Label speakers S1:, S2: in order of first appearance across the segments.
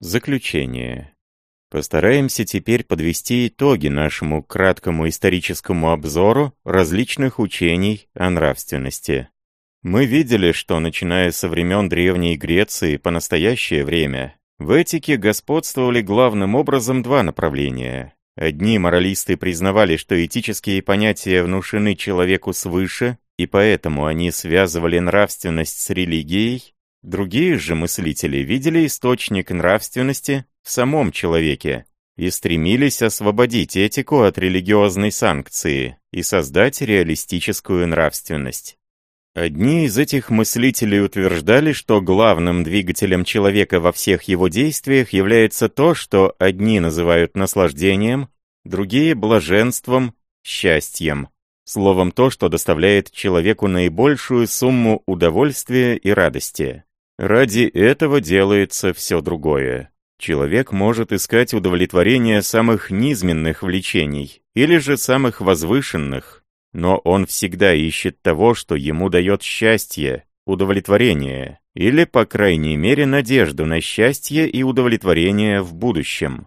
S1: Заключение. Постараемся теперь подвести итоги нашему краткому историческому обзору различных учений о нравственности. Мы видели, что начиная со времен Древней Греции по настоящее время, в этике господствовали главным образом два направления. Одни моралисты признавали, что этические понятия внушены человеку свыше, и поэтому они связывали нравственность с религией, Другие же мыслители видели источник нравственности в самом человеке и стремились освободить этику от религиозной санкции и создать реалистическую нравственность. Одни из этих мыслителей утверждали, что главным двигателем человека во всех его действиях является то, что одни называют наслаждением, другие – блаженством, счастьем. Словом, то, что доставляет человеку наибольшую сумму удовольствия и радости. Ради этого делается все другое. Человек может искать удовлетворение самых низменных влечений или же самых возвышенных, но он всегда ищет того, что ему дает счастье, удовлетворение, или, по крайней мере, надежду на счастье и удовлетворение в будущем.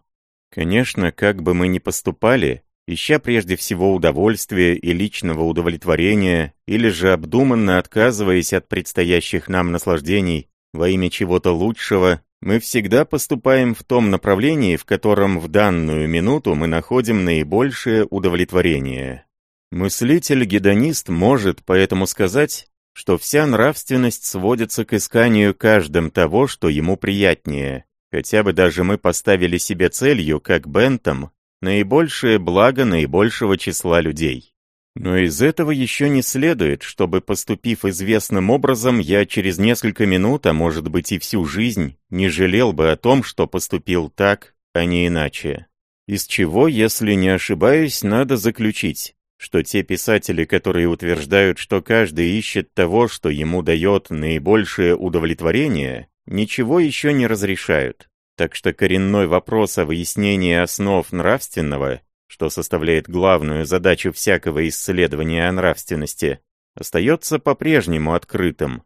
S1: Конечно, как бы мы ни поступали, ища прежде всего удовольствия и личного удовлетворения, или же обдуманно отказываясь от предстоящих нам наслаждений, во имя чего-то лучшего, мы всегда поступаем в том направлении, в котором в данную минуту мы находим наибольшее удовлетворение. Мыслитель-гедонист может поэтому сказать, что вся нравственность сводится к исканию каждым того, что ему приятнее, хотя бы даже мы поставили себе целью, как Бентам, наибольшее благо наибольшего числа людей. Но из этого еще не следует, чтобы, поступив известным образом, я через несколько минут, а может быть и всю жизнь, не жалел бы о том, что поступил так, а не иначе. Из чего, если не ошибаюсь, надо заключить, что те писатели, которые утверждают, что каждый ищет того, что ему дает наибольшее удовлетворение, ничего еще не разрешают. Так что коренной вопрос о выяснении основ нравственного что составляет главную задачу всякого исследования о нравственности, остается по-прежнему открытым.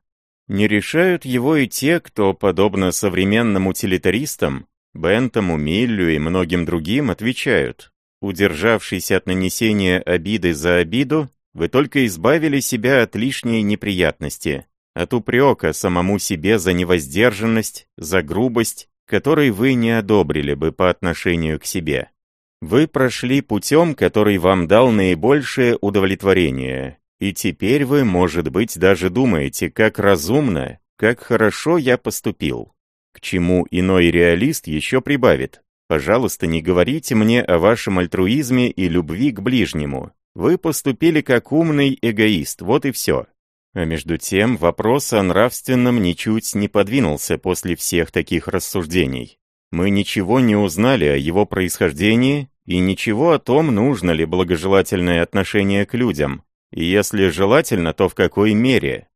S1: Не решают его и те, кто, подобно современным утилитаристам, Бентому, Миллю и многим другим, отвечают. Удержавшись от нанесения обиды за обиду, вы только избавили себя от лишней неприятности, от упрека самому себе за невоздержанность, за грубость, которой вы не одобрили бы по отношению к себе. Вы прошли путем, который вам дал наибольшее удовлетворение, и теперь вы, может быть, даже думаете, как разумно, как хорошо я поступил. К чему иной реалист еще прибавит. Пожалуйста, не говорите мне о вашем альтруизме и любви к ближнему. Вы поступили как умный эгоист, вот и все. А между тем, вопрос о нравственном ничуть не подвинулся после всех таких рассуждений. Мы ничего не узнали о его происхождении и ничего о том, нужно ли благожелательное отношение к людям, и если желательно, то в какой мере.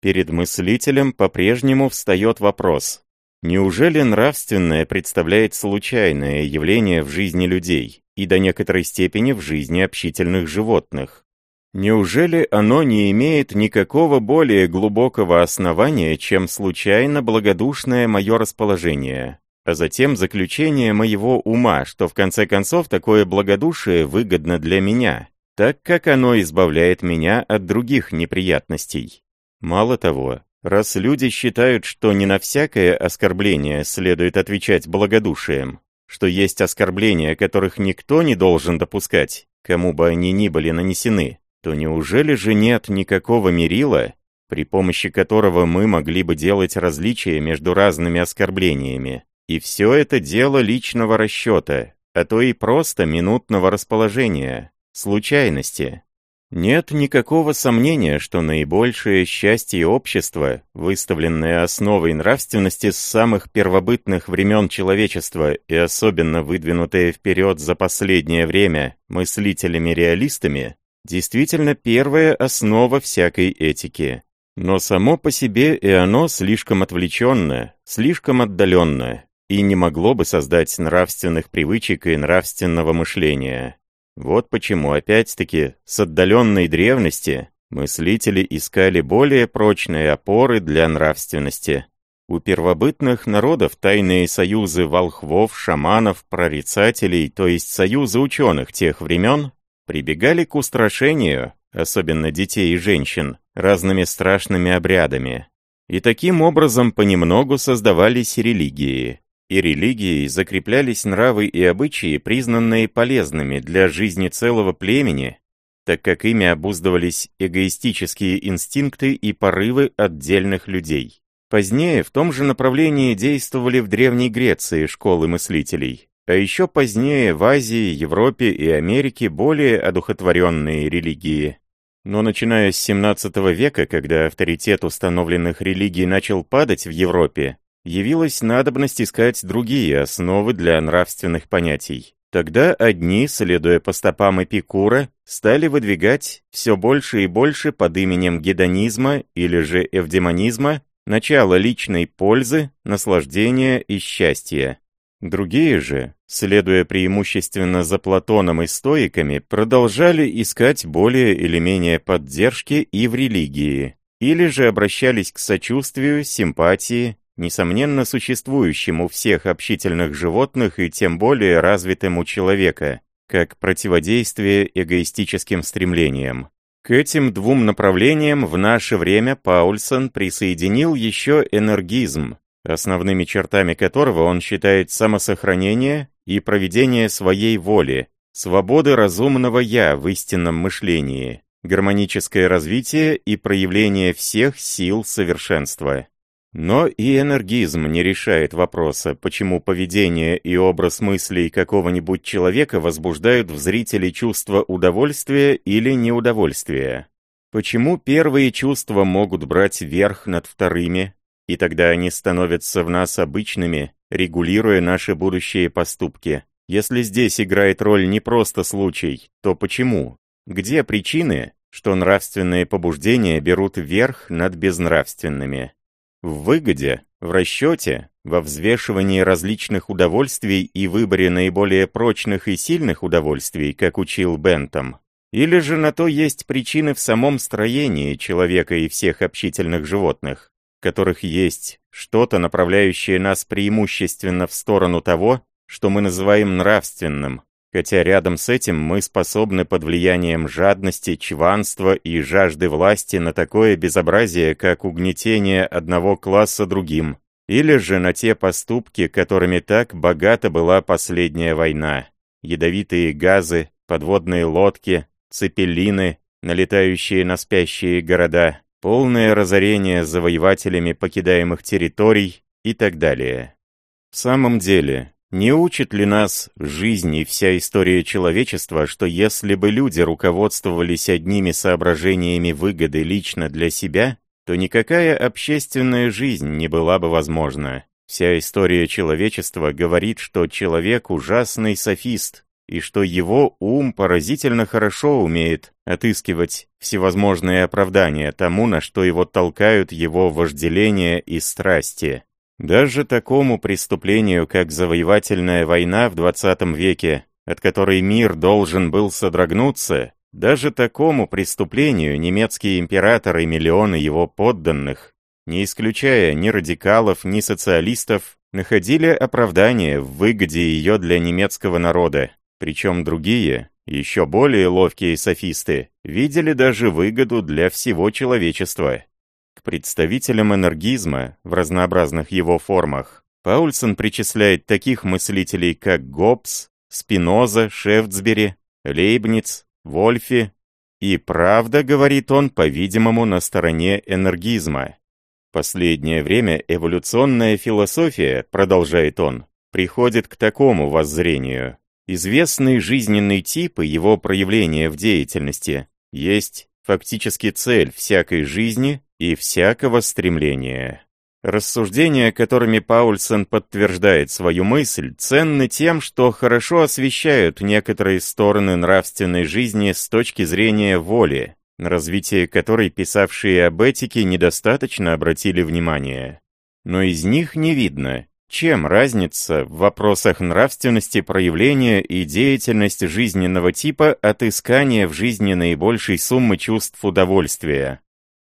S1: Перед мыслителем по-прежнему встает вопрос, неужели нравственное представляет случайное явление в жизни людей и до некоторой степени в жизни общительных животных? Неужели оно не имеет никакого более глубокого основания, чем случайно благодушное мое расположение, а затем заключение моего ума, что в конце концов такое благодушие выгодно для меня, так как оно избавляет меня от других неприятностей. Мало того, раз люди считают, что не на всякое оскорбление следует отвечать благодушием, что есть оскорбления, которых никто не должен допускать, кому бы они ни были нанесены, то неужели же нет никакого мерила, при помощи которого мы могли бы делать различия между разными оскорблениями, и все это дело личного расчета, а то и просто минутного расположения, случайности. Нет никакого сомнения, что наибольшее счастье общества, выставленное основой нравственности с самых первобытных времен человечества и особенно выдвинутое вперед за последнее время мыслителями-реалистами, действительно первая основа всякой этики. Но само по себе и оно слишком отвлеченно, слишком отдаленно, и не могло бы создать нравственных привычек и нравственного мышления. Вот почему, опять-таки, с отдаленной древности мыслители искали более прочные опоры для нравственности. У первобытных народов тайные союзы волхвов, шаманов, прорицателей, то есть союзы ученых тех времен, прибегали к устрашению, особенно детей и женщин, разными страшными обрядами. И таким образом понемногу создавались религии. И религией закреплялись нравы и обычаи, признанные полезными для жизни целого племени, так как ими обуздывались эгоистические инстинкты и порывы отдельных людей. Позднее в том же направлении действовали в Древней Греции школы мыслителей, а еще позднее в Азии, Европе и Америке более одухотворенные религии. Но начиная с 17 века, когда авторитет установленных религий начал падать в Европе, явилась надобность искать другие основы для нравственных понятий. Тогда одни, следуя по стопам Эпикура, стали выдвигать все больше и больше под именем гедонизма или же эвдемонизма начало личной пользы, наслаждения и счастья. Другие же, следуя преимущественно за Платоном и стоиками, продолжали искать более или менее поддержки и в религии, или же обращались к сочувствию, симпатии, несомненно существующему у всех общительных животных и тем более развитым у человека, как противодействие эгоистическим стремлениям. К этим двум направлениям в наше время Паульсон присоединил еще энергизм, основными чертами которого он считает самосохранение и проведение своей воли, свободы разумного «я» в истинном мышлении, гармоническое развитие и проявление всех сил совершенства. Но и энергизм не решает вопроса, почему поведение и образ мыслей какого-нибудь человека возбуждают в зрителе чувство удовольствия или неудовольствия. Почему первые чувства могут брать верх над вторыми, и тогда они становятся в нас обычными, регулируя наши будущие поступки. Если здесь играет роль не просто случай, то почему? Где причины, что нравственные побуждения берут верх над безнравственными? В выгоде, в расчете, во взвешивании различных удовольствий и выборе наиболее прочных и сильных удовольствий, как учил Бентам, или же на то есть причины в самом строении человека и всех общительных животных, которых есть что-то, направляющее нас преимущественно в сторону того, что мы называем нравственным, хотя рядом с этим мы способны под влиянием жадности, чванства и жажды власти на такое безобразие, как угнетение одного класса другим, или же на те поступки, которыми так богата была последняя война. Ядовитые газы, подводные лодки, цепелины, налетающие на спящие города, полное разорение завоевателями покидаемых территорий и так далее. В самом деле, не учит ли нас жизнь и вся история человечества, что если бы люди руководствовались одними соображениями выгоды лично для себя, то никакая общественная жизнь не была бы возможна? Вся история человечества говорит, что человек ужасный софист, и что его ум поразительно хорошо умеет отыскивать всевозможные оправдания тому, на что его толкают его вожделения и страсти. Даже такому преступлению, как завоевательная война в 20 веке, от которой мир должен был содрогнуться, даже такому преступлению немецкий император и миллионы его подданных, не исключая ни радикалов, ни социалистов, находили оправдание в выгоде ее для немецкого народа. Причем другие, еще более ловкие софисты, видели даже выгоду для всего человечества. К представителям энергизма в разнообразных его формах Паульсон причисляет таких мыслителей, как Гоббс, Спиноза, Шефтсбери, Лейбниц, Вольфи, и правда, говорит он, по-видимому, на стороне энергизма. Последнее время эволюционная философия, продолжает он, приходит к такому воззрению. Известный жизненный тип и его проявление в деятельности есть фактически цель всякой жизни и всякого стремления. Рассуждения, которыми Паульсон подтверждает свою мысль, ценны тем, что хорошо освещают некоторые стороны нравственной жизни с точки зрения воли, на развитие которой писавшие об этике недостаточно обратили внимание. Но из них не видно, чем разница в вопросах нравственности проявления и деятельности жизненного типа от искания в жизни наибольшей суммы чувств удовольствия.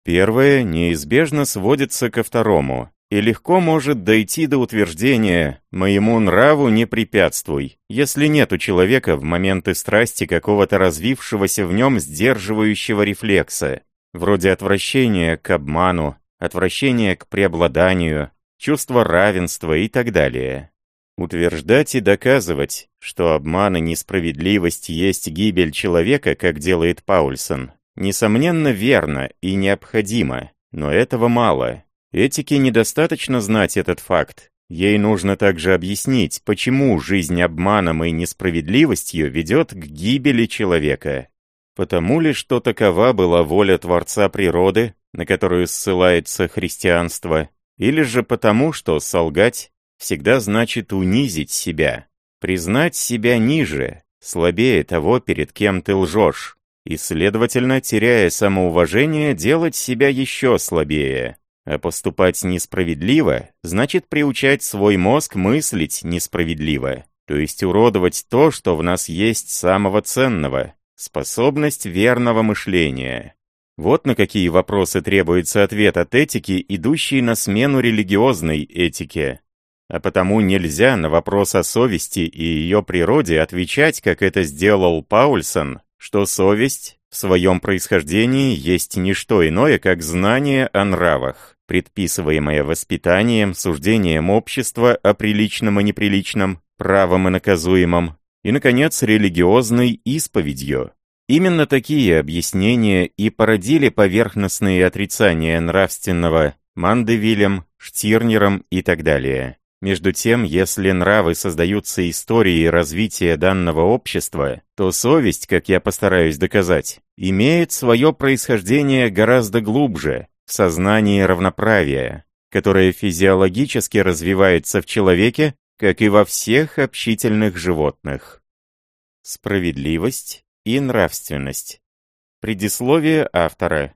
S1: Первое неизбежно сводится ко второму, и легко может дойти до утверждения «моему нраву не препятствуй», если нет у человека в моменты страсти какого-то развившегося в нем сдерживающего рефлекса, вроде отвращения к обману, отвращения к преобладанию, чувства равенства и так далее. Утверждать и доказывать, что обман и несправедливость есть гибель человека, как делает Паульсон, несомненно верно и необходимо, но этого мало. Этике недостаточно знать этот факт. Ей нужно также объяснить, почему жизнь обманом и несправедливостью ведет к гибели человека. Потому ли, что такова была воля Творца природы, на которую ссылается христианство, или же потому, что солгать всегда значит унизить себя, признать себя ниже, слабее того, перед кем ты лжешь, и, следовательно, теряя самоуважение, делать себя еще слабее. А поступать несправедливо значит приучать свой мозг мыслить несправедливо, то есть уродовать то, что в нас есть самого ценного — способность верного мышления. Вот на какие вопросы требуется ответ от этики, идущей на смену религиозной этике. А потому нельзя на вопрос о совести и ее природе отвечать, как это сделал Паульсон, что совесть в своем происхождении есть не что иное, как знание о нравах предписываемое воспитанием, суждением общества о приличном и неприличном, правом и наказуемом, и, наконец, религиозной исповедью. Именно такие объяснения и породили поверхностные отрицания нравственного Мандевилем, Штирнером и так далее. Между тем, если нравы создаются историей развития данного общества, то совесть, как я постараюсь доказать, имеет свое происхождение гораздо глубже, в сознании равноправия, которое физиологически развивается в человеке, как и во всех общительных животных. Справедливость и нравственность. Предисловие автора.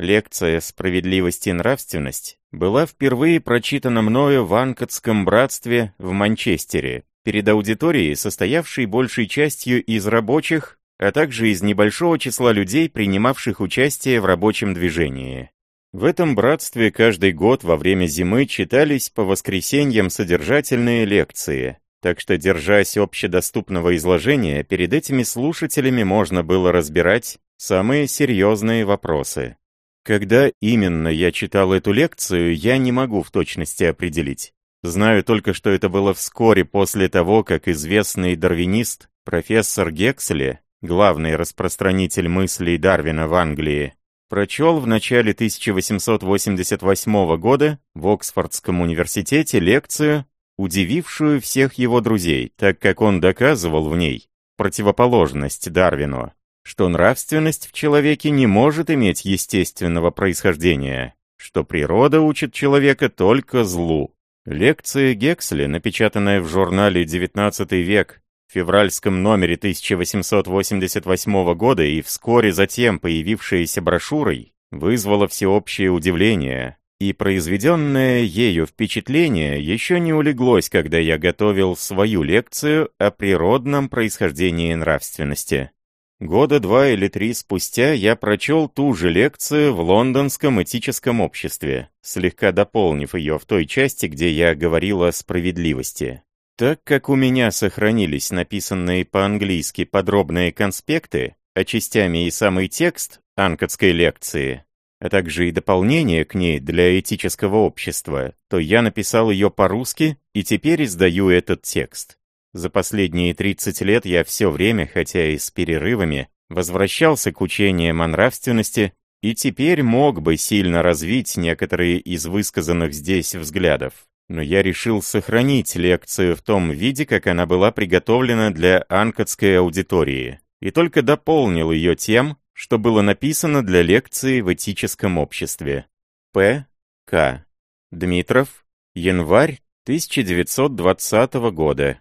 S1: Лекция «Справедливость и нравственность» была впервые прочитана мною в Анкотском братстве в Манчестере, перед аудиторией, состоявшей большей частью из рабочих, а также из небольшого числа людей, принимавших участие в рабочем движении. В этом братстве каждый год во время зимы читались по воскресеньям содержательные лекции, так что, держась общедоступного изложения, перед этими слушателями можно было разбирать самые серьезные вопросы. Когда именно я читал эту лекцию, я не могу в точности определить. Знаю только, что это было вскоре после того, как известный дарвинист, профессор Гексли, главный распространитель мыслей Дарвина в Англии, прочел в начале 1888 года в Оксфордском университете лекцию, удивившую всех его друзей, так как он доказывал в ней противоположность Дарвину, что нравственность в человеке не может иметь естественного происхождения, что природа учит человека только злу. Лекция Гексли, напечатанная в журнале «XIX век» в февральском номере 1888 года и вскоре затем появившаяся брошюрой, вызвала всеобщее удивление, и произведенное ею впечатление еще не улеглось, когда я готовил свою лекцию о природном происхождении нравственности. Года два или три спустя я прочел ту же лекцию в Лондонском этическом обществе, слегка дополнив ее в той части, где я говорил о справедливости. Так как у меня сохранились написанные по-английски подробные конспекты, а частями и самый текст анкотской лекции, а также и дополнение к ней для этического общества, то я написал ее по-русски и теперь издаю этот текст. За последние 30 лет я все время, хотя и с перерывами, возвращался к учениям о нравственности и теперь мог бы сильно развить некоторые из высказанных здесь взглядов но я решил сохранить лекцию в том виде, как она была приготовлена для анкотской аудитории, и только дополнил ее тем, что было написано для лекции в этическом обществе. П. К. Дмитров. Январь 1920 года.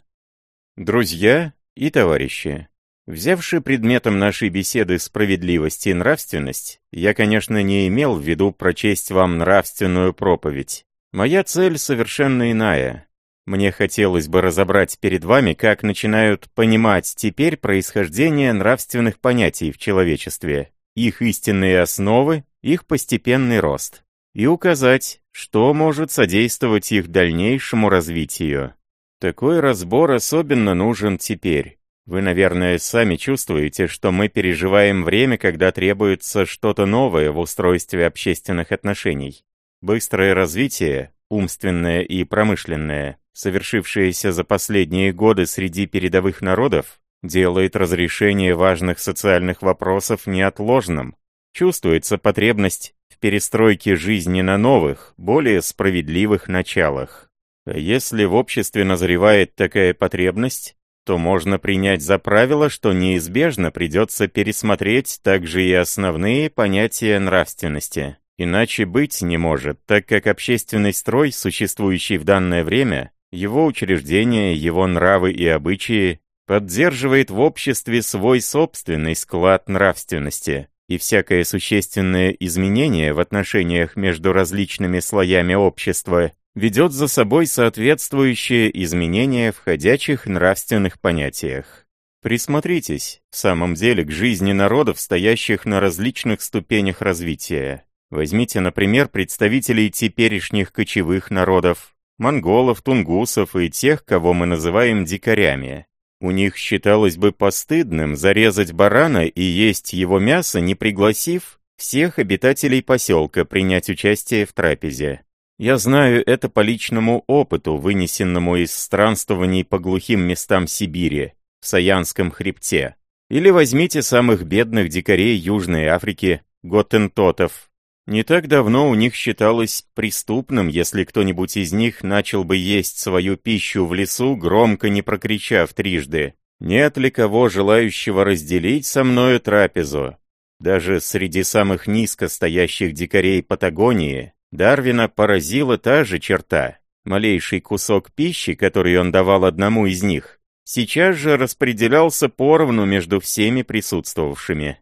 S1: Друзья и товарищи, взявши предметом нашей беседы справедливость и нравственность, я, конечно, не имел в виду прочесть вам нравственную проповедь, Моя цель совершенно иная. Мне хотелось бы разобрать перед вами, как начинают понимать теперь происхождение нравственных понятий в человечестве, их истинные основы, их постепенный рост. и указать, что может содействовать их дальнейшему развитию. Такой разбор особенно нужен теперь. Вы, наверное, сами чувствуете, что мы переживаем время, когда требуется что-то новое в устройстве общественных отношений. Быстрое развитие, умственное и промышленное, совершившееся за последние годы среди передовых народов, делает разрешение важных социальных вопросов неотложным. Чувствуется потребность в перестройке жизни на новых, более справедливых началах. Если в обществе назревает такая потребность, то можно принять за правило, что неизбежно придется пересмотреть также и основные понятия нравственности. Иначе быть не может, так как общественный строй, существующий в данное время, его учреждения, его нравы и обычаи, поддерживает в обществе свой собственный склад нравственности, и всякое существенное изменение в отношениях между различными слоями общества ведет за собой соответствующее изменение в ходячих нравственных понятиях. Присмотритесь, в самом деле, к жизни народов, стоящих на различных ступенях развития. Возьмите, например, представителей теперешних кочевых народов, монголов, тунгусов и тех, кого мы называем дикарями. У них считалось бы постыдным зарезать барана и есть его мясо, не пригласив всех обитателей поселка принять участие в трапезе. Я знаю это по личному опыту, вынесенному из странствований по глухим местам Сибири, в Саянском хребте. Или возьмите самых бедных дикарей Южной Африки, готентотов, не так давно у них считалось преступным, если кто-нибудь из них начал бы есть свою пищу в лесу, громко не прокричав трижды. «Нет ли кого, желающего разделить со мною трапезу?» Даже среди самых низко стоящих дикарей Патагонии Дарвина поразила та же черта. Малейший кусок пищи, который он давал одному из них, сейчас же распределялся поровну между всеми присутствовавшими.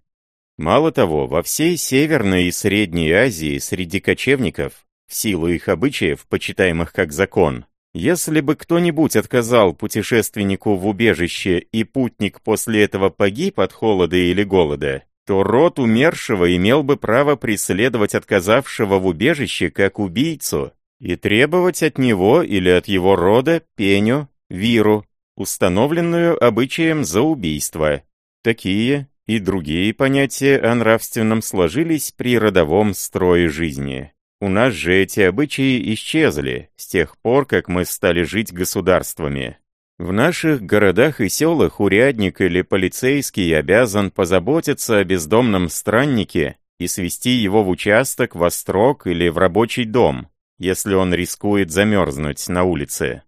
S1: Мало того, во всей Северной и Средней Азии среди кочевников, в силу их обычаев, почитаемых как закон, если бы кто-нибудь отказал путешественнику в убежище и путник после этого погиб от холода или голода, то род умершего имел бы право преследовать отказавшего в убежище как убийцу и требовать от него или от его рода пеню, виру, установленную обычаем за убийство. Такие и другие понятия о нравственном сложились при родовом строе жизни. У нас же эти обычаи исчезли с тех пор, как мы стали жить государствами. В наших городах и селах урядник или полицейский обязан позаботиться о бездомном страннике и свести его в участок, во строк или в рабочий дом, если он рискует замерзнуть на улице.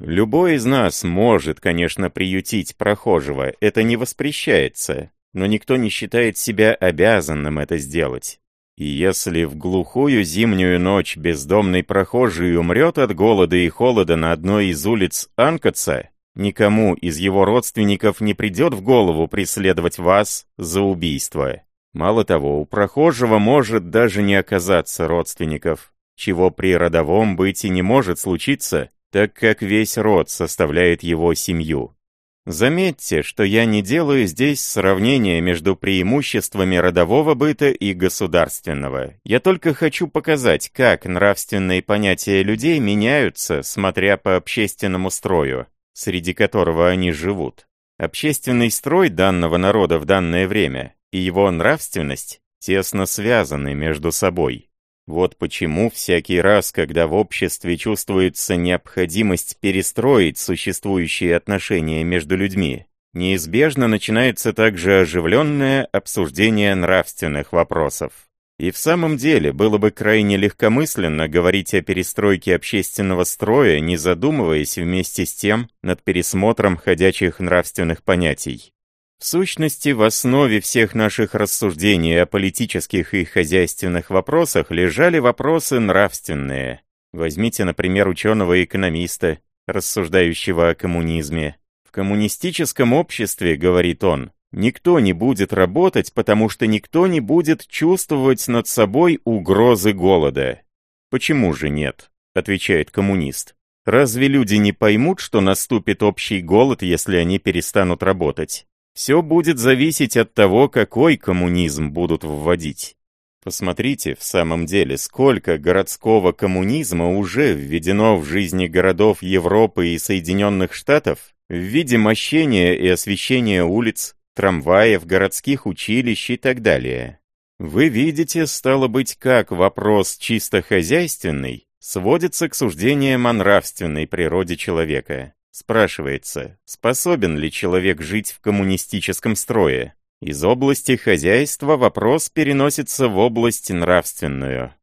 S1: Любой из нас может, конечно, приютить прохожего, это не воспрещается, но никто не считает себя обязанным это сделать. И если в глухую зимнюю ночь бездомный прохожий умрет от голода и холода на одной из улиц Анкаца, никому из его родственников не придет в голову преследовать вас за убийство. Мало того, у прохожего может даже не оказаться родственников, чего при родовом быть и не может случиться, так как весь род составляет его семью. Заметьте, что я не делаю здесь сравнения между преимуществами родового быта и государственного. Я только хочу показать, как нравственные понятия людей меняются, смотря по общественному строю, среди которого они живут. Общественный строй данного народа в данное время и его нравственность тесно связаны между собой. Вот почему всякий раз, когда в обществе чувствуется необходимость перестроить существующие отношения между людьми, неизбежно начинается также оживленное обсуждение нравственных вопросов. И в самом деле было бы крайне легкомысленно говорить о перестройке общественного строя, не задумываясь вместе с тем над пересмотром ходячих нравственных понятий. В сущности, в основе всех наших рассуждений о политических и хозяйственных вопросах лежали вопросы нравственные. Возьмите, например, ученого-экономиста, рассуждающего о коммунизме. В коммунистическом обществе, говорит он, никто не будет работать, потому что никто не будет чувствовать над собой угрозы голода. Почему же нет? отвечает коммунист. Разве люди не поймут, что наступит общий голод, если они перестанут работать? Все будет зависеть от того, какой коммунизм будут вводить. Посмотрите, в самом деле, сколько городского коммунизма уже введено в жизни городов Европы и Соединенных Штатов в виде мощения и освещения улиц, трамваев, городских училищ и так далее. Вы видите, стало быть, как вопрос чисто хозяйственный сводится к суждениям о нравственной природе человека. Спрашивается, способен ли человек жить в коммунистическом строе? Из области хозяйства вопрос переносится в область нравственную.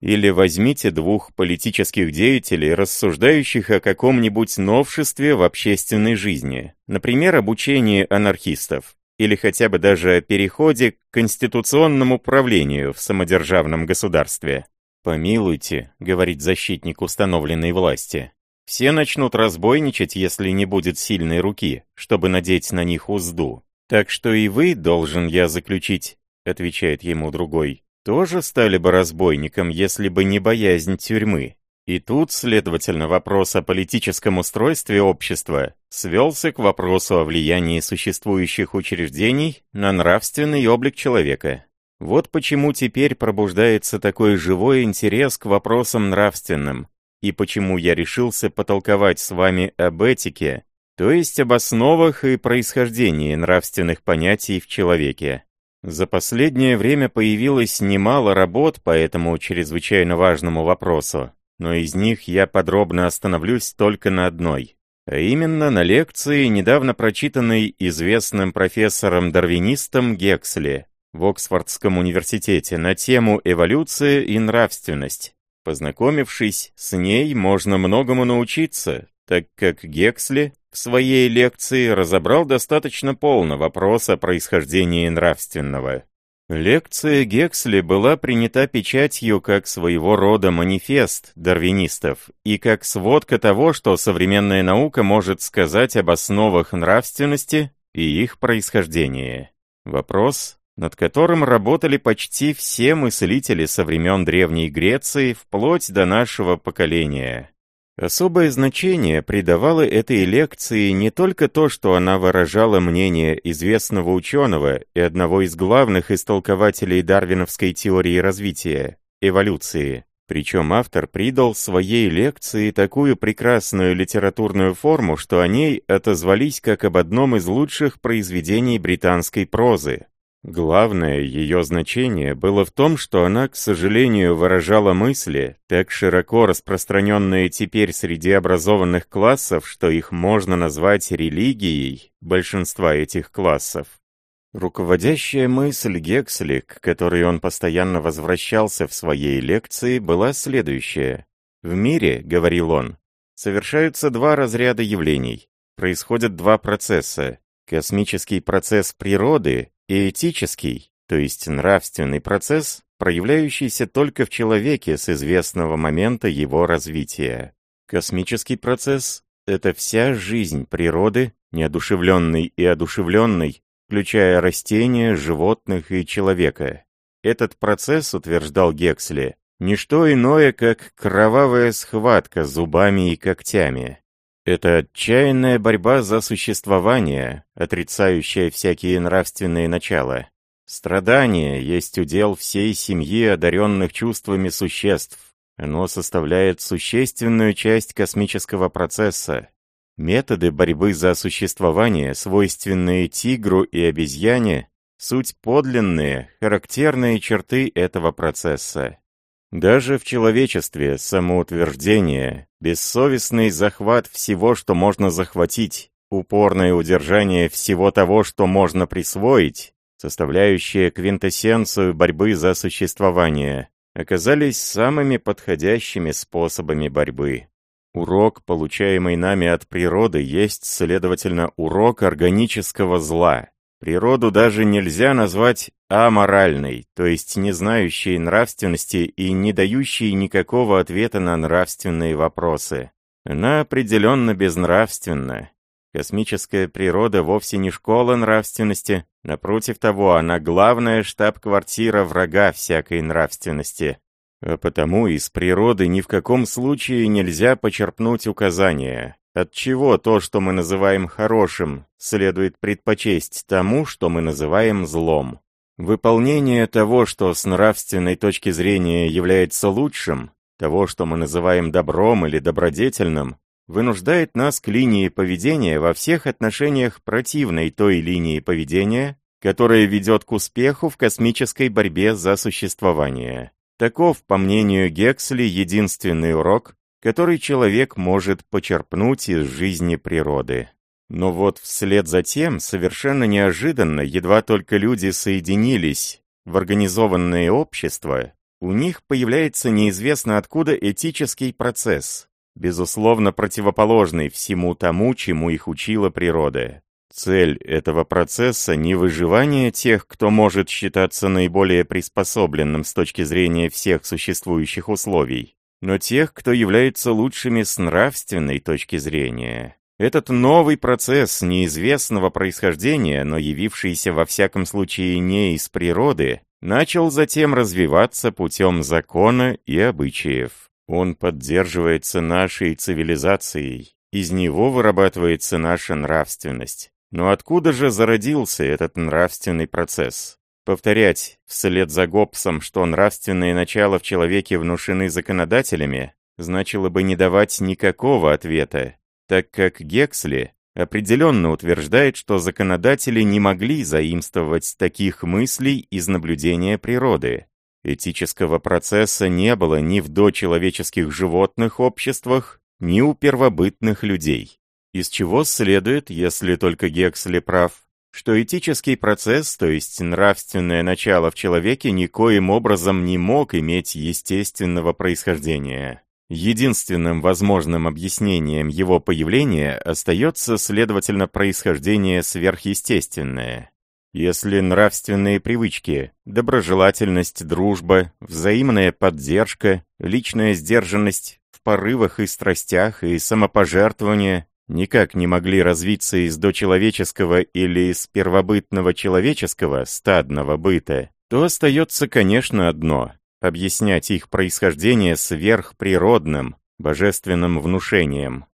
S1: Или возьмите двух политических деятелей, рассуждающих о каком-нибудь новшестве в общественной жизни, например, обучении анархистов, или хотя бы даже о переходе к конституционному правлению в самодержавном государстве. «Помилуйте», — говорит защитник установленной власти, «все начнут разбойничать, если не будет сильной руки, чтобы надеть на них узду. «Так что и вы, должен я заключить», — отвечает ему другой, «тоже стали бы разбойником, если бы не боязнь тюрьмы». И тут, следовательно, вопрос о политическом устройстве общества свелся к вопросу о влиянии существующих учреждений на нравственный облик человека. Вот почему теперь пробуждается такой живой интерес к вопросам нравственным, и почему я решился потолковать с вами об этике, то есть об основах и происхождении нравственных понятий в человеке. За последнее время появилось немало работ по этому чрезвычайно важному вопросу, но из них я подробно остановлюсь только на одной, а именно на лекции, недавно прочитанной известным профессором-дарвинистом Гексли в Оксфордском университете на тему «Эволюция и нравственность». Познакомившись с ней, можно многому научиться, так как Гексли в своей лекции разобрал достаточно полно вопрос о происхождении нравственного. Лекция Гексли была принята печатью как своего рода манифест дарвинистов и как сводка того, что современная наука может сказать об основах нравственности и их происхождении. Вопрос, над которым работали почти все мыслители со времен Древней Греции вплоть до нашего поколения. Особое значение придавало этой лекции не только то, что она выражала мнение известного ученого и одного из главных истолкователей дарвиновской теории развития – эволюции. Причем автор придал своей лекции такую прекрасную литературную форму, что о ней отозвались как об одном из лучших произведений британской прозы. Главное ее значение было в том, что она, к сожалению, выражала мысли, так широко распространенные теперь среди образованных классов, что их можно назвать религией большинства этих классов. Руководящая мысль Гексли, к которой он постоянно возвращался в своей лекции, была следующая. «В мире, — говорил он, — совершаются два разряда явлений, происходят два процесса. Космический процесс природы и этический, то есть нравственный процесс, проявляющийся только в человеке с известного момента его развития. Космический процесс — это вся жизнь природы, неодушевленной и одушевленной, включая растения, животных и человека. Этот процесс, утверждал Гексли, не что иное, как кровавая схватка зубами и когтями. Это отчаянная борьба за существование, отрицающая всякие нравственные начала. Страдание есть удел всей семьи одаренных чувствами существ. Оно составляет существенную часть космического процесса. Методы борьбы за существование, свойственные тигру и обезьяне, суть подлинные, характерные черты этого процесса. Даже в человечестве самоутверждение, бессовестный захват всего, что можно захватить, упорное удержание всего того, что можно присвоить, составляющие квинтэссенцию борьбы за существование, оказались самыми подходящими способами борьбы. Урок, получаемый нами от природы, есть, следовательно, урок органического зла, Природу даже нельзя назвать аморальной, то есть не знающей нравственности и не дающей никакого ответа на нравственные вопросы. Она определенно безнравственна. Космическая природа вовсе не школа нравственности, напротив того, она главная штаб-квартира врага всякой нравственности. А потому из природы ни в каком случае нельзя почерпнуть указания. Отчего то, что мы называем хорошим, следует предпочесть тому, что мы называем злом. Выполнение того, что с нравственной точки зрения является лучшим, того, что мы называем добром или добродетельным, вынуждает нас к линии поведения во всех отношениях противной той линии поведения, которая ведет к успеху в космической борьбе за существование. Таков, по мнению Гексли, единственный урок, который человек может почерпнуть из жизни природы. Но вот вслед за тем, совершенно неожиданно, едва только люди соединились в организованное общество, у них появляется неизвестно откуда этический процесс, безусловно противоположный всему тому, чему их учила природа. Цель этого процесса не выживание тех, кто может считаться наиболее приспособленным с точки зрения всех существующих условий, но тех, кто является лучшими с нравственной точки зрения. Этот новый процесс неизвестного происхождения, но явившийся во всяком случае не из природы, начал затем развиваться путем закона и обычаев. Он поддерживается нашей цивилизацией, из него вырабатывается наша нравственность. Но откуда же зародился этот нравственный процесс? Повторять вслед за Гоббсом, что нравственные начала в человеке внушены законодателями, значило бы не давать никакого ответа, так как Гексли определенно утверждает, что законодатели не могли заимствовать таких мыслей из наблюдения природы. Этического процесса не было ни в дочеловеческих животных обществах, ни у первобытных людей. Из чего следует, если только Гексли прав, что этический процесс, то есть нравственное начало в человеке, никоим образом не мог иметь естественного происхождения. Единственным возможным объяснением его появления остается, следовательно, происхождение сверхъестественное. Если нравственные привычки, доброжелательность, дружба, взаимная поддержка, личная сдержанность в порывах и страстях и самопожертвование никак не могли развиться из дочеловеческого или из первобытного человеческого, стадного быта, то остается, конечно, одно — объяснять их происхождение сверхприродным, божественным внушением.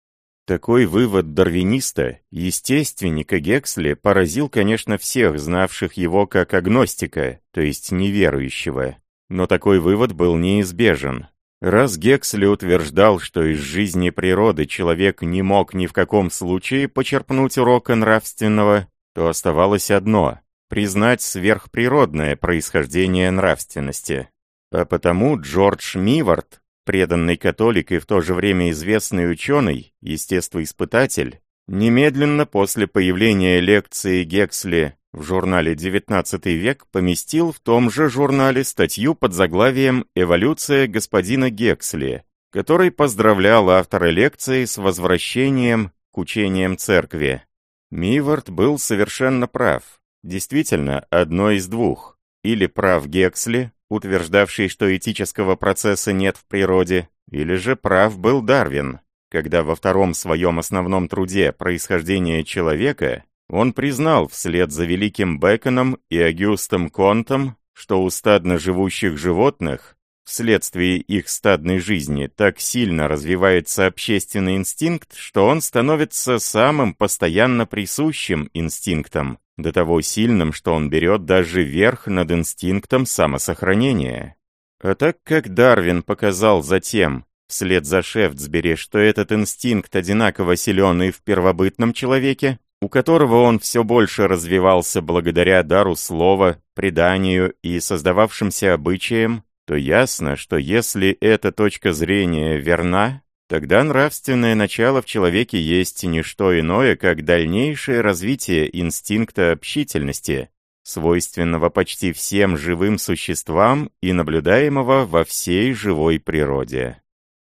S1: Такой вывод дарвиниста, естественника Гексли, поразил, конечно, всех, знавших его как агностика, то есть неверующего. Но такой вывод был неизбежен. Раз Гексли утверждал, что из жизни природы человек не мог ни в каком случае почерпнуть урока нравственного, то оставалось одно — признать сверхприродное происхождение нравственности. А потому Джордж Мивард, преданный католик и в то же время известный ученый, естествоиспытатель, немедленно после появления лекции Гексли в журнале «XIX век» поместил в том же журнале статью под заглавием «Эволюция господина Гексли», который поздравлял автора лекции с возвращением к учениям церкви. Мивард был совершенно прав. Действительно, одно из двух. Или прав Гексли, утверждавший, что этического процесса нет в природе, или же прав был Дарвин, когда во втором своем основном труде «Происхождение человека» Он признал вслед за Великим Беконом и Агюстом Контом, что у стадно живущих животных, вследствие их стадной жизни, так сильно развивается общественный инстинкт, что он становится самым постоянно присущим инстинктом, до того сильным, что он берет даже верх над инстинктом самосохранения. А так как Дарвин показал затем, вслед за Шефтсбери, что этот инстинкт одинаково силен и в первобытном человеке, у которого он все больше развивался благодаря дару слова, преданию и создававшимся обычаям, то ясно, что если эта точка зрения верна, тогда нравственное начало в человеке есть не что иное, как дальнейшее развитие инстинкта общительности, свойственного почти всем живым существам и наблюдаемого во всей живой природе.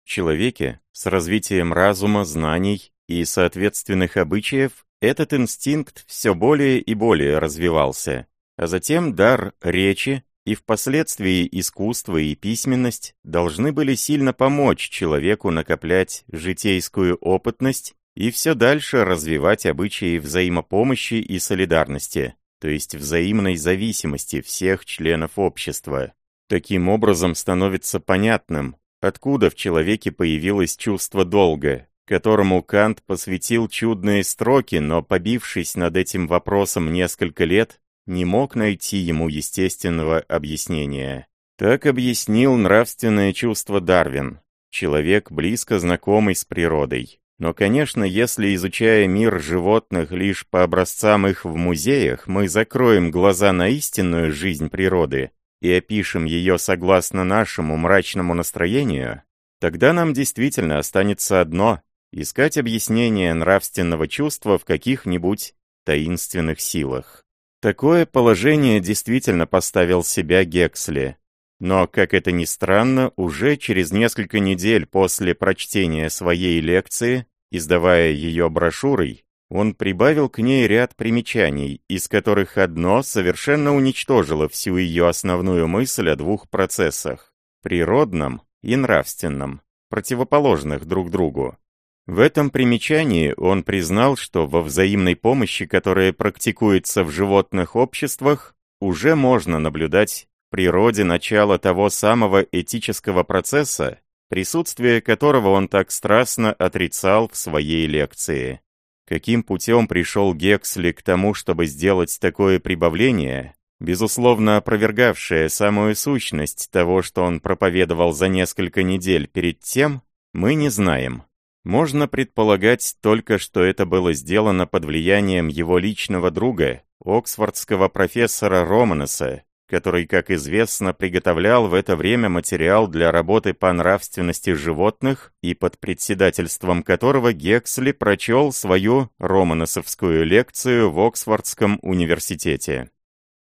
S1: Человеке с развитием разума, знаний и соответственных обычаев этот инстинкт все более и более развивался, а затем дар речи и впоследствии искусство и письменность должны были сильно помочь человеку накоплять житейскую опытность и все дальше развивать обычаи взаимопомощи и солидарности, то есть взаимной зависимости всех членов общества. Таким образом становится понятным, откуда в человеке появилось чувство долга, которому Кант посвятил чудные строки, но побившись над этим вопросом несколько лет, не мог найти ему естественного объяснения. Так объяснил нравственное чувство Дарвин, человек, близко знакомый с природой. Но, конечно, если, изучая мир животных лишь по образцам их в музеях, мы закроем глаза на истинную жизнь природы и опишем ее согласно нашему мрачному настроению, тогда нам действительно останется одно — искать объяснение нравственного чувства в каких-нибудь таинственных силах. Такое положение действительно поставил себя Гексли. Но, как это ни странно, уже через несколько недель после прочтения своей лекции, издавая ее брошюрой, он прибавил к ней ряд примечаний, из которых одно совершенно уничтожило всю ее основную мысль о двух процессах – природном и нравственном, противоположных друг другу. В этом примечании он признал, что во взаимной помощи, которая практикуется в животных обществах, уже можно наблюдать в природе начало того самого этического процесса, присутствие которого он так страстно отрицал в своей лекции. Каким путем пришел Гексли к тому, чтобы сделать такое прибавление, безусловно опровергавшее самую сущность того, что он проповедовал за несколько недель перед тем, мы не знаем. Можно предполагать только, что это было сделано под влиянием его личного друга, оксфордского профессора Романеса, который, как известно, приготовлял в это время материал для работы по нравственности животных и под председательством которого Гексли прочел свою романосовскую лекцию в Оксфордском университете.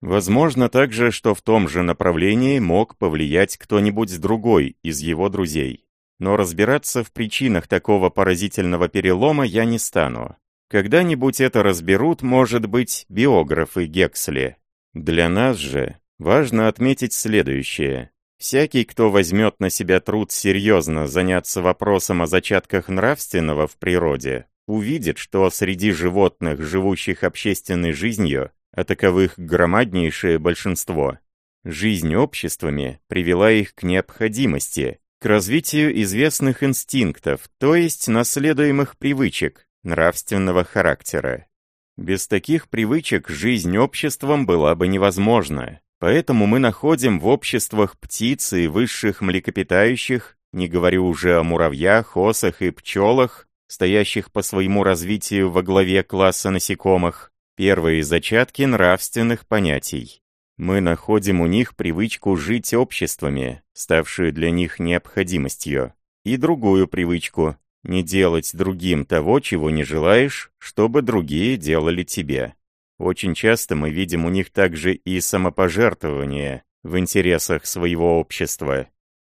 S1: Возможно также, что в том же направлении мог повлиять кто-нибудь другой из его друзей. Но разбираться в причинах такого поразительного перелома я не стану. Когда-нибудь это разберут, может быть, биографы Гексли. Для нас же важно отметить следующее. Всякий, кто возьмет на себя труд серьезно заняться вопросом о зачатках нравственного в природе, увидит, что среди животных, живущих общественной жизнью, а таковых громаднейшее большинство, жизнь обществами привела их к необходимости, к развитию известных инстинктов, то есть наследуемых привычек нравственного характера. Без таких привычек жизнь обществом была бы невозможна, поэтому мы находим в обществах птиц и высших млекопитающих, не говорю уже о муравьях, осах и пчелах, стоящих по своему развитию во главе класса насекомых, первые зачатки нравственных понятий. Мы находим у них привычку жить обществами, ставшую для них необходимостью, и другую привычку – не делать другим того, чего не желаешь, чтобы другие делали тебе. Очень часто мы видим у них также и самопожертвование в интересах своего общества.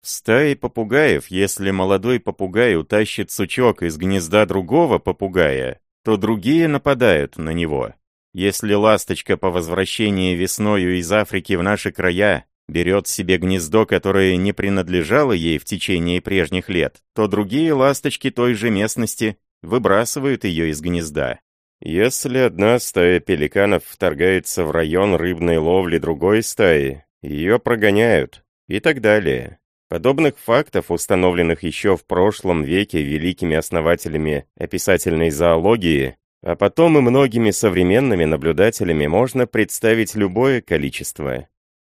S1: В стае попугаев, если молодой попугай утащит сучок из гнезда другого попугая, то другие нападают на него. Если ласточка по возвращении весною из Африки в наши края берет себе гнездо, которое не принадлежало ей в течение прежних лет, то другие ласточки той же местности выбрасывают ее из гнезда. Если одна стая пеликанов вторгается в район рыбной ловли другой стаи, ее прогоняют и так далее. Подобных фактов, установленных еще в прошлом веке великими основателями описательной зоологии, а потом и многими современными наблюдателями можно представить любое количество.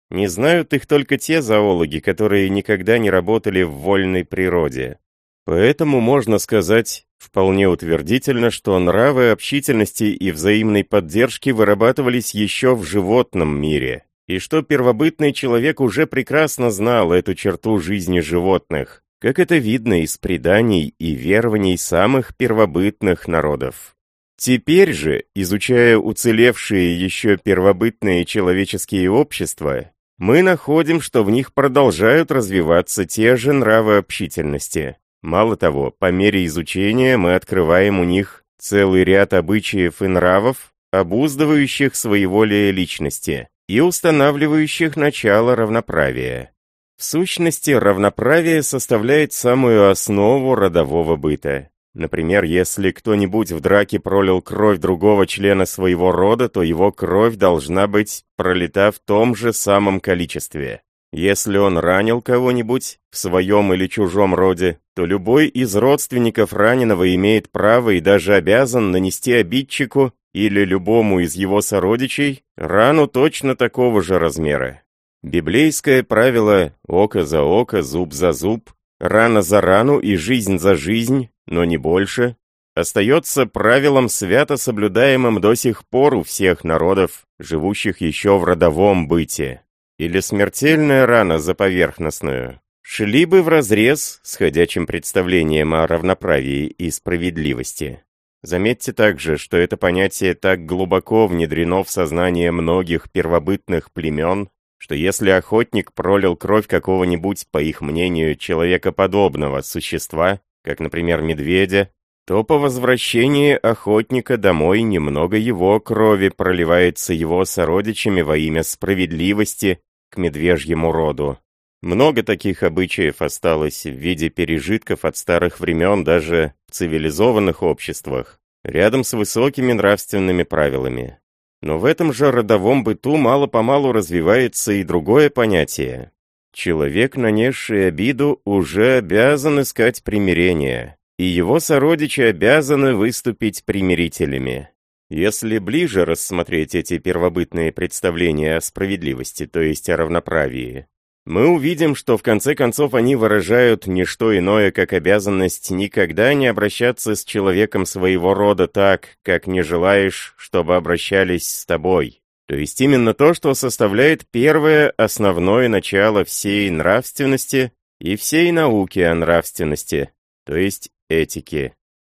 S1: Не знают их только те зоологи, которые никогда не работали в вольной природе. Поэтому можно сказать вполне утвердительно, что нравы общительности и взаимной поддержки вырабатывались еще в животном мире, и что первобытный человек уже прекрасно знал эту черту жизни животных, как это видно из преданий и верований самых первобытных народов. Теперь же, изучая уцелевшие еще первобытные человеческие общества, мы находим, что в них продолжают развиваться те же нравы общительности. Мало того, по мере изучения мы открываем у них целый ряд обычаев и нравов, обуздывающих своеволие личности и устанавливающих начало равноправия. В сущности, равноправие составляет самую основу родового быта. Например, если кто-нибудь в драке пролил кровь другого члена своего рода, то его кровь должна быть пролита в том же самом количестве. Если он ранил кого-нибудь в своем или чужом роде, то любой из родственников раненого имеет право и даже обязан нанести обидчику или любому из его сородичей рану точно такого же размера. Библейское правило «око за око, зуб за зуб», рана за рану и жизнь за жизнь, но не больше, остается правилом, свято соблюдаемым до сих пор у всех народов, живущих еще в родовом быте. Или смертельная рана за поверхностную, шли бы вразрез с ходячим представлением о равноправии и справедливости. Заметьте также, что это понятие так глубоко внедрено в сознание многих первобытных племен, что если охотник пролил кровь какого-нибудь, по их мнению, человекоподобного существа, как, например, медведя, то по возвращении охотника домой немного его крови проливается его сородичами во имя справедливости к медвежьему роду. Много таких обычаев осталось в виде пережитков от старых времен даже в цивилизованных обществах, рядом с высокими нравственными правилами. Но в этом же родовом быту мало-помалу развивается и другое понятие. Человек, нанесший обиду, уже обязан искать примирение, и его сородичи обязаны выступить примирителями. Если ближе рассмотреть эти первобытные представления о справедливости, то есть о равноправии, мы увидим, что в конце концов они выражают не что иное, как обязанность никогда не обращаться с человеком своего рода так, как не желаешь, чтобы обращались с тобой. То есть именно то, что составляет первое основное начало всей нравственности и всей науки о нравственности, то есть этики.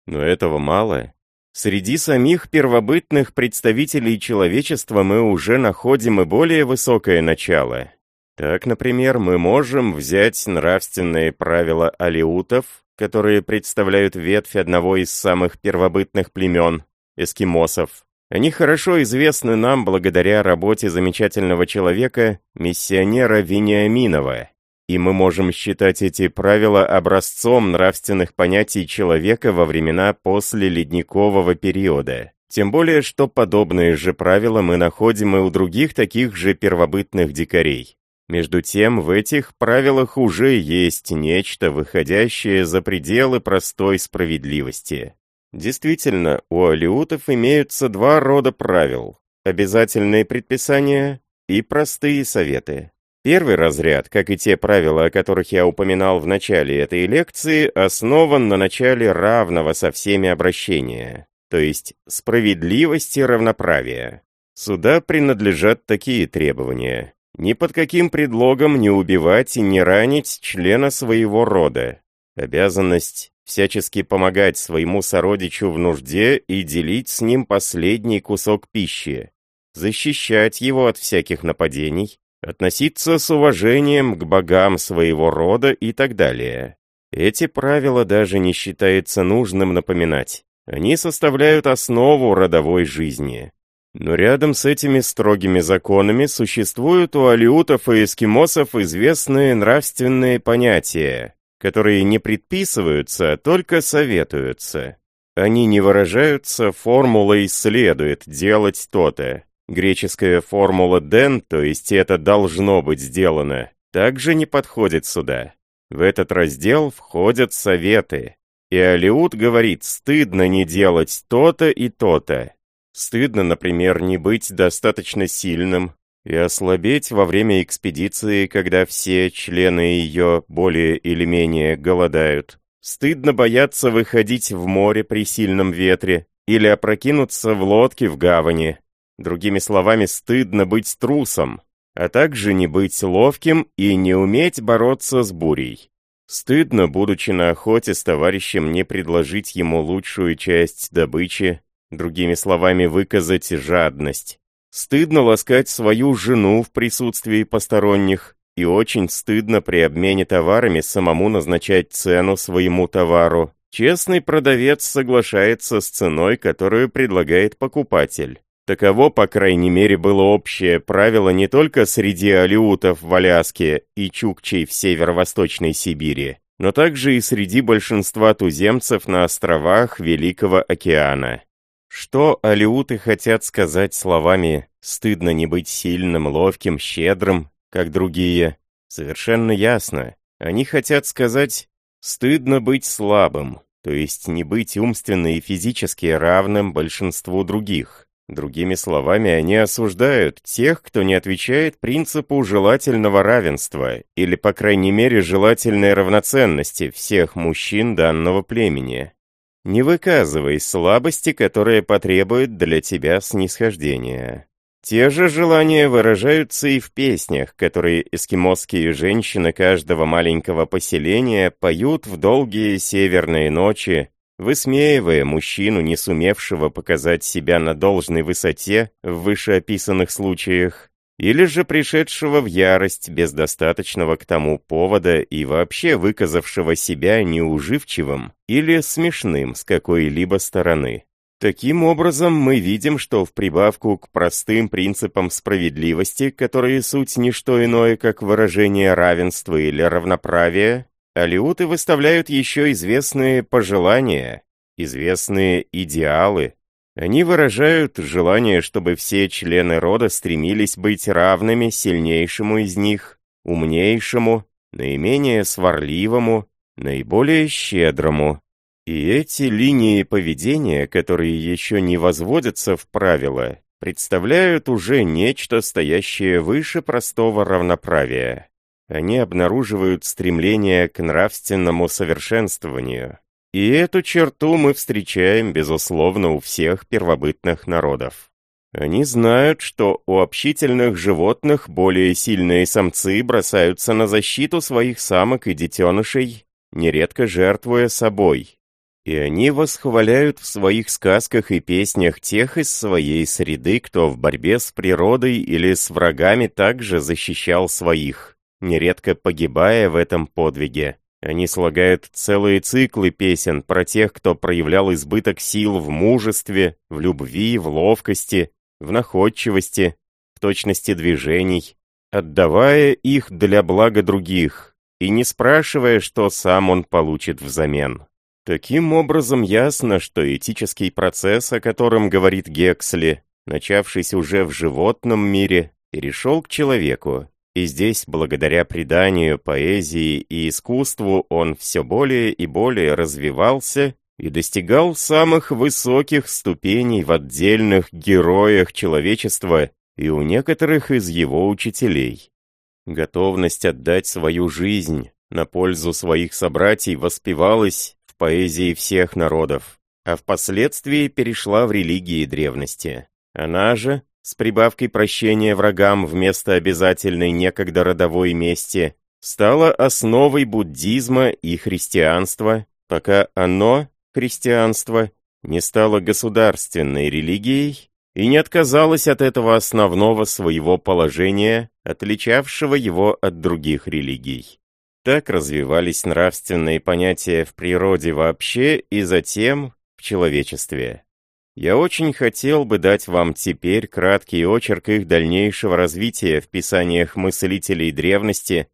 S1: Но этого мало. Среди самих первобытных представителей человечества мы уже находим и более высокое начало, так, например, мы можем взять нравственные правила алиутов, которые представляют ветвь одного из самых первобытных племен – эскимосов. Они хорошо известны нам благодаря работе замечательного человека, миссионера Вениаминова, и мы можем считать эти правила образцом нравственных понятий человека во времена после ледникового периода. Тем более, что подобные же правила мы находим и у других таких же первобытных дикарей. Между тем, в этих правилах уже есть нечто, выходящее за пределы простой справедливости. Действительно, у алиутов имеются два рода правил – обязательные предписания и простые советы. Первый разряд, как и те правила, о которых я упоминал в начале этой лекции, основан на начале равного со всеми обращения, то есть справедливости равноправия. Сюда принадлежат такие требования. Ни под каким предлогом не убивать и не ранить члена своего рода. Обязанность всячески помогать своему сородичу в нужде и делить с ним последний кусок пищи. Защищать его от всяких нападений, относиться с уважением к богам своего рода и так далее. Эти правила даже не считается нужным напоминать. Они составляют основу родовой жизни. Но рядом с этими строгими законами существуют у алиутов и эскимосов известные нравственные понятия, которые не предписываются, а только советуются. Они не выражаются формулой «следует делать то-то». Греческая формула «ден», то есть «это должно быть сделано», также не подходит сюда. В этот раздел входят советы. И Алиут говорит «стыдно не делать то-то и то-то». Стыдно, например, не быть достаточно сильным и ослабеть во время экспедиции, когда все члены ее более или менее голодают. Стыдно бояться выходить в море при сильном ветре или опрокинуться в лодке в гавани. Другими словами, стыдно быть трусом, а также не быть ловким и не уметь бороться с бурей. Стыдно, будучи на охоте с товарищем, не предложить ему лучшую часть добычи Другими словами, выказать жадность. Стыдно ласкать свою жену в присутствии посторонних, и очень стыдно при обмене товарами самому назначать цену своему товару. Честный продавец соглашается с ценой, которую предлагает покупатель. Таково, по крайней мере, было общее правило не только среди алиутов в Аляске и чукчей в северо-восточной Сибири, но также и среди большинства туземцев на островах Великого океана. Что алиуты хотят сказать словами «стыдно не быть сильным, ловким, щедрым», как другие, совершенно ясно. Они хотят сказать «стыдно быть слабым», то есть не быть умственно и физически равным большинству других. Другими словами, они осуждают тех, кто не отвечает принципу желательного равенства, или, по крайней мере, желательной равноценности всех мужчин данного племени. Не выказывай слабости, которые потребуют для тебя снисхождения. Те же желания выражаются и в песнях, которые эскимосские женщины каждого маленького поселения поют в долгие северные ночи, высмеивая мужчину, не сумевшего показать себя на должной высоте в вышеописанных случаях, или же пришедшего в ярость без достаточного к тому повода и вообще выказавшего себя неуживчивым или смешным с какой-либо стороны. Таким образом, мы видим, что в прибавку к простым принципам справедливости, которые суть не что иное, как выражение равенства или равноправия, алиуты выставляют еще известные пожелания, известные идеалы. Они выражают желание, чтобы все члены рода стремились быть равными сильнейшему из них, умнейшему, наименее сварливому, наиболее щедрому. И эти линии поведения, которые еще не возводятся в правила, представляют уже нечто, стоящее выше простого равноправия. Они обнаруживают стремление к нравственному совершенствованию. И эту черту мы встречаем, безусловно, у всех первобытных народов. Они знают, что у общительных животных более сильные самцы бросаются на защиту своих самок и детенышей, нередко жертвуя собой, и они восхваляют в своих сказках и песнях тех из своей среды, кто в борьбе с природой или с врагами также защищал своих, нередко погибая в этом подвиге. Они слагают целые циклы песен про тех, кто проявлял избыток сил в мужестве, в любви, в ловкости, в находчивости, в точности движений, отдавая их для блага других и не спрашивая, что сам он получит взамен. Таким образом, ясно, что этический процесс, о котором говорит Гексли, начавшийся уже в животном мире, перешел к человеку. И здесь, благодаря преданию, поэзии и искусству, он все более и более развивался и достигал самых высоких ступеней в отдельных героях человечества и у некоторых из его учителей. Готовность отдать свою жизнь на пользу своих собратьей воспевалась поэзии всех народов, а впоследствии перешла в религии древности. Она же, с прибавкой прощения врагам вместо обязательной некогда родовой мести, стала основой буддизма и христианства, пока оно, христианство, не стало государственной религией и не отказалось от этого основного своего положения, отличавшего его от других религий. Так развивались нравственные понятия в природе вообще и затем в человечестве. Я очень хотел бы дать вам теперь краткий очерк их дальнейшего развития в писаниях мыслителей древности,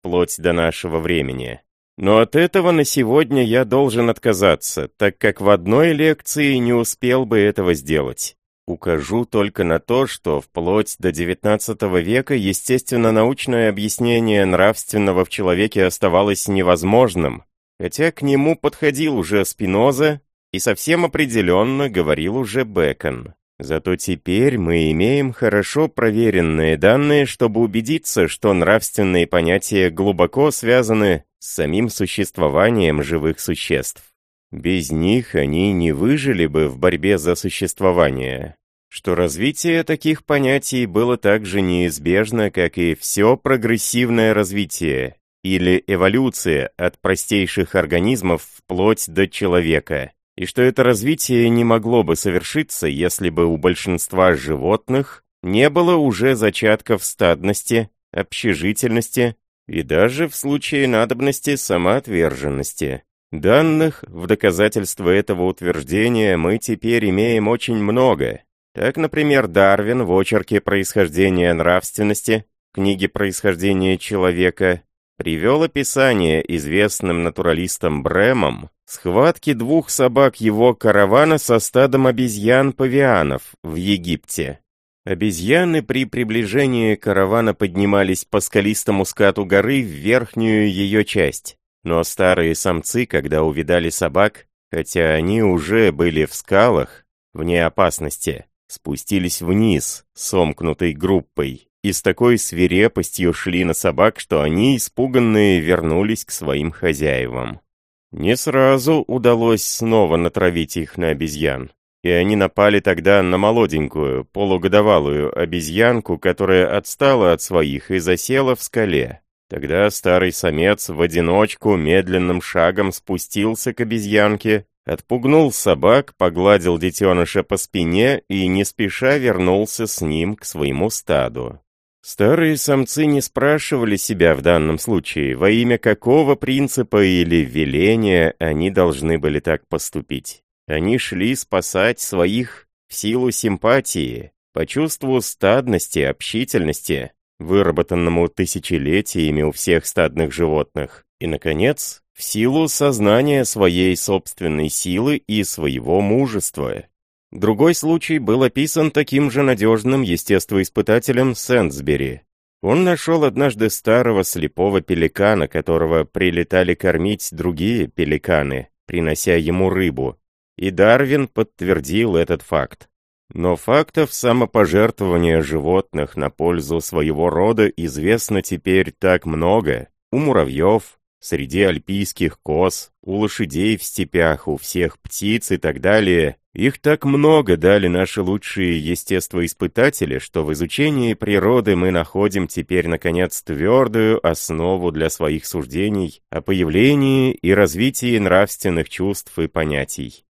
S1: вплоть до нашего времени. Но от этого на сегодня я должен отказаться, так как в одной лекции не успел бы этого сделать. Укажу только на то, что вплоть до XIX века естественно-научное объяснение нравственного в человеке оставалось невозможным, хотя к нему подходил уже Спиноза и совсем определенно говорил уже Бекон. Зато теперь мы имеем хорошо проверенные данные, чтобы убедиться, что нравственные понятия глубоко связаны с самим существованием живых существ. Без них они не выжили бы в борьбе за существование. Что развитие таких понятий было так же неизбежно, как и все прогрессивное развитие, или эволюция от простейших организмов вплоть до человека, и что это развитие не могло бы совершиться, если бы у большинства животных не было уже зачатков стадности, общежительности и даже в случае надобности самоотверженности. Данных в доказательство этого утверждения мы теперь имеем очень много. Так, например, Дарвин в очерке «Происхождение нравственности» книге «Происхождение человека» привел описание известным натуралистом Брэмом схватки двух собак его каравана со стадом обезьян-павианов в Египте. Обезьяны при приближении каравана поднимались по скалистому скату горы в верхнюю ее часть. Но старые самцы, когда увидали собак, хотя они уже были в скалах, вне опасности, спустились вниз, сомкнутой группой, и с такой свирепостью шли на собак, что они, испуганные, вернулись к своим хозяевам. Не сразу удалось снова натравить их на обезьян. И они напали тогда на молоденькую, полугодовалую обезьянку, которая отстала от своих и засела в скале. Тогда старый самец в одиночку медленным шагом спустился к обезьянке, отпугнул собак, погладил детеныша по спине и не спеша вернулся с ним к своему стаду. Старые самцы не спрашивали себя в данном случае, во имя какого принципа или веления они должны были так поступить. Они шли спасать своих в силу симпатии, по чувству стадности, общительности, выработанному тысячелетиями у всех стадных животных, и, наконец, в силу сознания своей собственной силы и своего мужества. Другой случай был описан таким же надежным естествоиспытателем Сенсбери. Он нашел однажды старого слепого пеликана, которого прилетали кормить другие пеликаны, принося ему рыбу, и Дарвин подтвердил этот факт. Но фактов самопожертвования животных на пользу своего рода известно теперь так много. У муравьев, среди альпийских коз, у лошадей в степях, у всех птиц и так далее. Их так много дали наши лучшие естествоиспытатели, что в изучении природы мы находим теперь, наконец, твердую основу для своих суждений о появлении и развитии нравственных чувств и понятий.